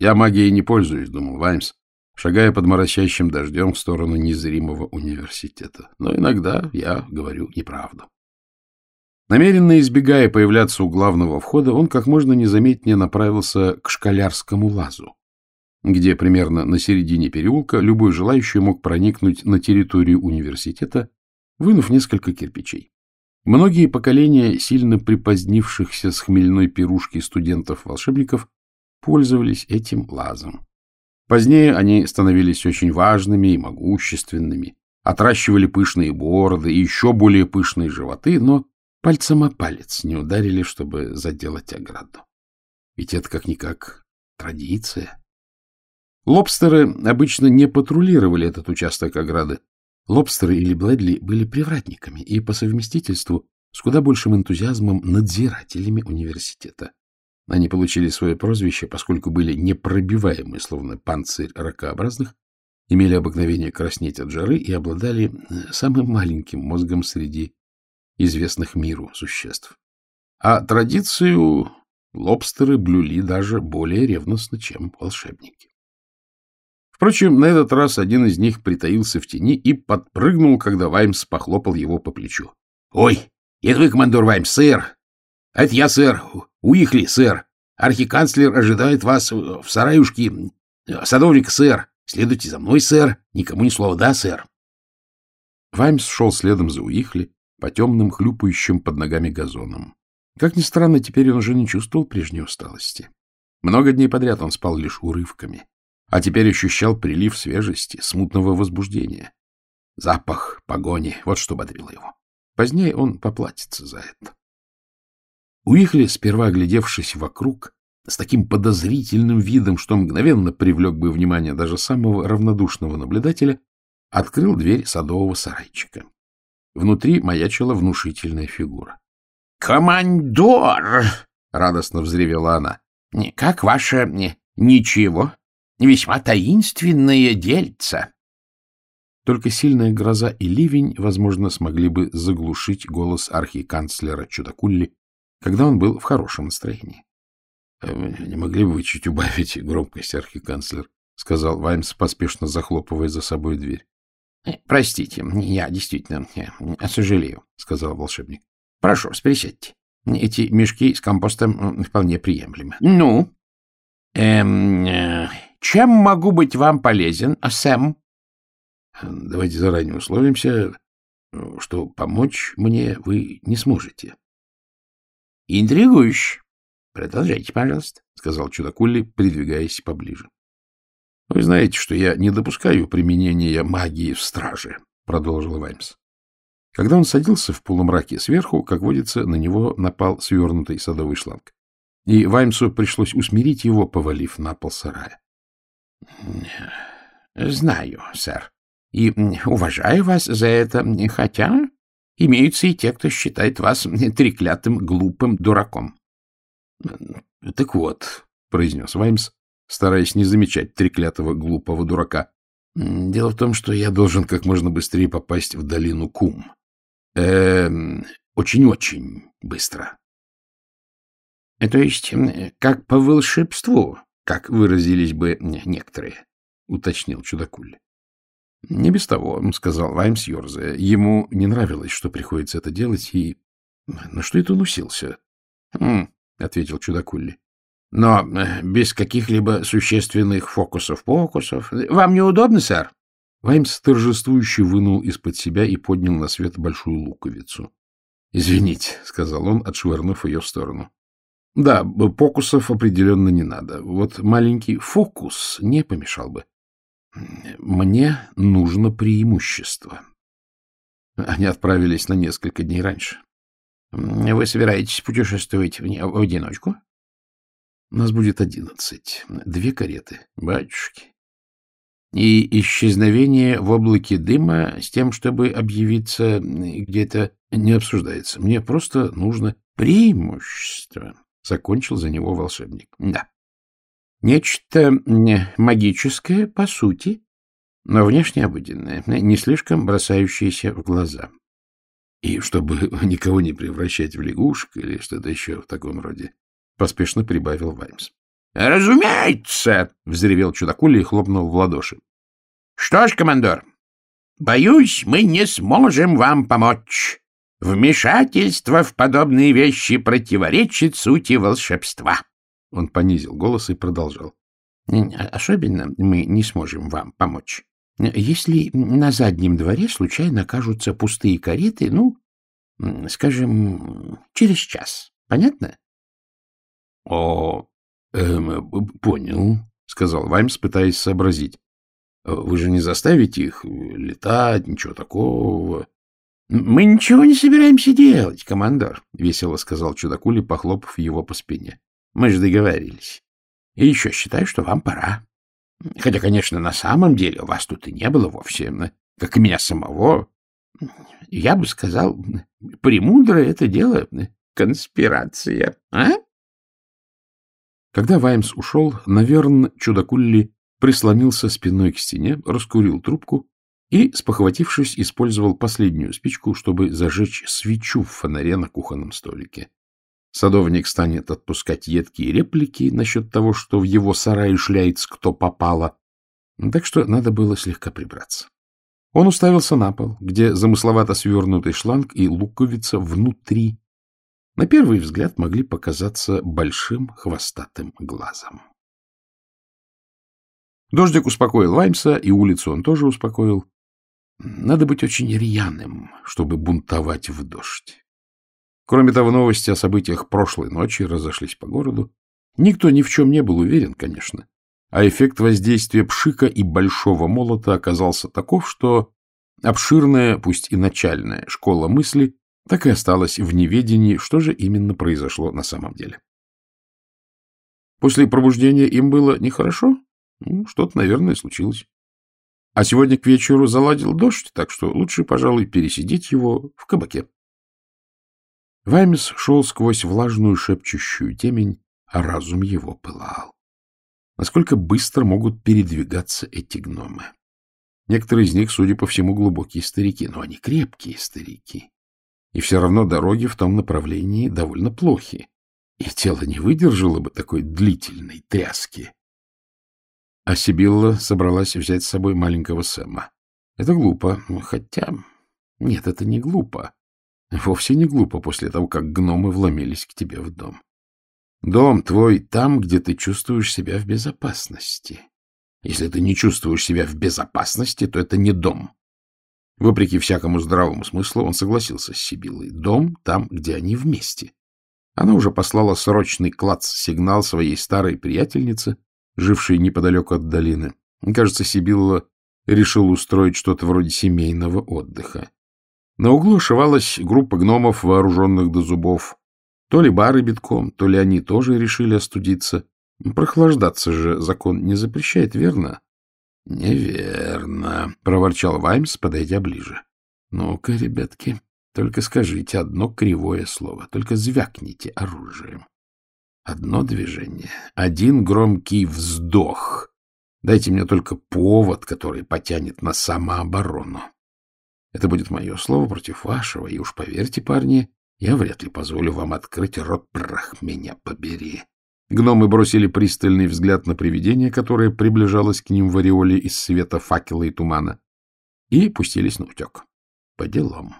Я магией не пользуюсь, думал Ваймс, шагая под моросящим дождем в сторону незримого университета. Но иногда я говорю неправду. Намеренно избегая появляться у главного входа, он как можно незаметнее направился к школярскому лазу, где примерно на середине переулка любой желающий мог проникнуть на территорию университета, вынув несколько кирпичей. Многие поколения сильно припозднившихся с хмельной пирушки студентов-волшебников пользовались этим лазом. Позднее они становились очень важными и могущественными, отращивали пышные бороды и еще более пышные животы, но пальцем о палец не ударили, чтобы заделать ограду. Ведь это как-никак традиция. Лобстеры обычно не патрулировали этот участок ограды. Лобстеры или Блэдли были привратниками и по совместительству с куда большим энтузиазмом надзирателями университета. Они получили свое прозвище, поскольку были непробиваемы, словно панцирь ракообразных, имели обыкновение краснеть от жары и обладали э, самым маленьким мозгом среди известных миру существ. А традицию лобстеры блюли даже более ревностно, чем волшебники. Впрочем, на этот раз один из них притаился в тени и подпрыгнул, когда Ваймс похлопал его по плечу. — Ой, это вы, командор Ваймс, сэр! — Это я, сэр. Уихли, сэр. Архиканцлер ожидает вас в сараюшке. Садовник, сэр. Следуйте за мной, сэр. Никому ни слова, да, сэр? Ваймс шел следом за Уихли по темным, хлюпающим под ногами газонам. Как ни странно, теперь он уже не чувствовал прежней усталости. Много дней подряд он спал лишь урывками, а теперь ощущал прилив свежести, смутного возбуждения. Запах погони — вот что бодрило его. Позднее он поплатится за это. Уихли, сперва оглядевшись вокруг, с таким подозрительным видом, что мгновенно привлек бы внимание даже самого равнодушного наблюдателя, открыл дверь садового сарайчика. Внутри маячила внушительная фигура. — Командор! — радостно взревела она. — Как ваше... ничего? Весьма таинственное дельце. Только сильная гроза и ливень, возможно, смогли бы заглушить голос архиканцлера Чудакулли, когда он был в хорошем настроении. «Э, — Не могли бы вы чуть убавить громкость, архиканцлер? — сказал Ваймс, поспешно захлопывая за собой дверь. «Э, — Простите, я действительно э, сожалею, — сказал волшебник. — Прошу, присядьте. Эти мешки с компостом вполне приемлемы. — Ну? Эм, чем могу быть вам полезен, Сэм? — Давайте заранее условимся, что помочь мне вы не сможете. — Интригующе. Продолжайте, пожалуйста, — сказал чудакули, придвигаясь поближе. — Вы знаете, что я не допускаю применения магии в страже, — продолжил Ваймс. Когда он садился в полумраке сверху, как водится, на него напал свернутый садовый шланг. И Ваймсу пришлось усмирить его, повалив на пол сарая. — Знаю, сэр, и уважаю вас за это, хотя Имеются и те, кто считает вас треклятым глупым дураком. — Так вот, — произнес Ваймс, стараясь не замечать треклятого глупого дурака, — дело в том, что я должен как можно быстрее попасть в долину Кум. Эм, очень-очень быстро. — То есть, как по волшебству, как выразились бы некоторые, — уточнил чудакуль. — Не без того, — сказал Ваймс, ерзая. Ему не нравилось, что приходится это делать, и... На что это он уселся? «Хм, — ответил чудакулли. — Но э, без каких-либо существенных фокусов-покусов. Вам неудобно, сэр? Ваймс торжествующе вынул из-под себя и поднял на свет большую луковицу. — Извините, — сказал он, отшвырнув ее в сторону. — Да, покусов определенно не надо. Вот маленький фокус не помешал бы. Мне нужно преимущество. Они отправились на несколько дней раньше. Вы собираетесь путешествовать в, в одиночку? Нас будет одиннадцать. Две кареты. Батюшки. И исчезновение в облаке дыма с тем, чтобы объявиться где-то, не обсуждается. Мне просто нужно преимущество. Закончил за него волшебник. Да. Нечто магическое, по сути, но внешне обыденное, не слишком бросающееся в глаза. И чтобы никого не превращать в лягушек или что-то еще в таком роде, поспешно прибавил Ваймс. Разумеется, — взревел чудакуля и хлопнул в ладоши. — Что ж, командор, боюсь, мы не сможем вам помочь. Вмешательство в подобные вещи противоречит сути волшебства. Он понизил голос и продолжал. — Особенно мы не сможем вам помочь. Если на заднем дворе случайно окажутся пустые кареты, ну, скажем, через час. Понятно? — О, эм, понял, — сказал Ваймс, пытаясь сообразить. — Вы же не заставите их летать, ничего такого. — Мы ничего не собираемся делать, командор, — весело сказал чудакули, похлопав его по спине. — Мы же договорились. И еще считаю, что вам пора. Хотя, конечно, на самом деле вас тут и не было вовсе, как и меня самого. Я бы сказал, премудрое это дело конспирация, а? Когда Ваймс ушел, наверное, чудакулли прислонился спиной к стене, раскурил трубку и, спохватившись, использовал последнюю спичку, чтобы зажечь свечу в фонаре на кухонном столике. Садовник станет отпускать едкие реплики насчет того, что в его сарае шляется кто попало. Так что надо было слегка прибраться. Он уставился на пол, где замысловато свернутый шланг и луковица внутри. На первый взгляд могли показаться большим хвостатым глазом. Дождик успокоил Ваймса, и улицу он тоже успокоил. Надо быть очень рьяным, чтобы бунтовать в дождь. Кроме того, новости о событиях прошлой ночи разошлись по городу. Никто ни в чем не был уверен, конечно. А эффект воздействия пшика и большого молота оказался таков, что обширная, пусть и начальная школа мысли так и осталась в неведении, что же именно произошло на самом деле. После пробуждения им было нехорошо, ну, что-то, наверное, случилось. А сегодня к вечеру заладил дождь, так что лучше, пожалуй, пересидеть его в кабаке. Ваймс шел сквозь влажную шепчущую темень, а разум его пылал. Насколько быстро могут передвигаться эти гномы? Некоторые из них, судя по всему, глубокие старики, но они крепкие старики. И все равно дороги в том направлении довольно плохи, и тело не выдержало бы такой длительной тряски. А Сибилла собралась взять с собой маленького Сэма. Это глупо, хотя... Нет, это не глупо. Вовсе не глупо после того, как гномы вломились к тебе в дом. Дом твой там, где ты чувствуешь себя в безопасности. Если ты не чувствуешь себя в безопасности, то это не дом. Вопреки всякому здравому смыслу, он согласился с Сибилой. Дом там, где они вместе. Она уже послала срочный клац-сигнал своей старой приятельнице, жившей неподалеку от долины. Кажется, Сибилла решил устроить что-то вроде семейного отдыха. На углу ошивалась группа гномов, вооруженных до зубов. То ли бары битком, то ли они тоже решили остудиться. Прохлаждаться же закон не запрещает, верно? — Неверно, — проворчал Ваймс, подойдя ближе. — Ну-ка, ребятки, только скажите одно кривое слово, только звякните оружием. Одно движение, один громкий вздох. Дайте мне только повод, который потянет на самооборону. Это будет мое слово против вашего, и уж поверьте, парни, я вряд ли позволю вам открыть рот, прах меня побери. Гномы бросили пристальный взгляд на привидение, которое приближалось к ним в ореоле из света факела и тумана, и пустились на утек. По делам.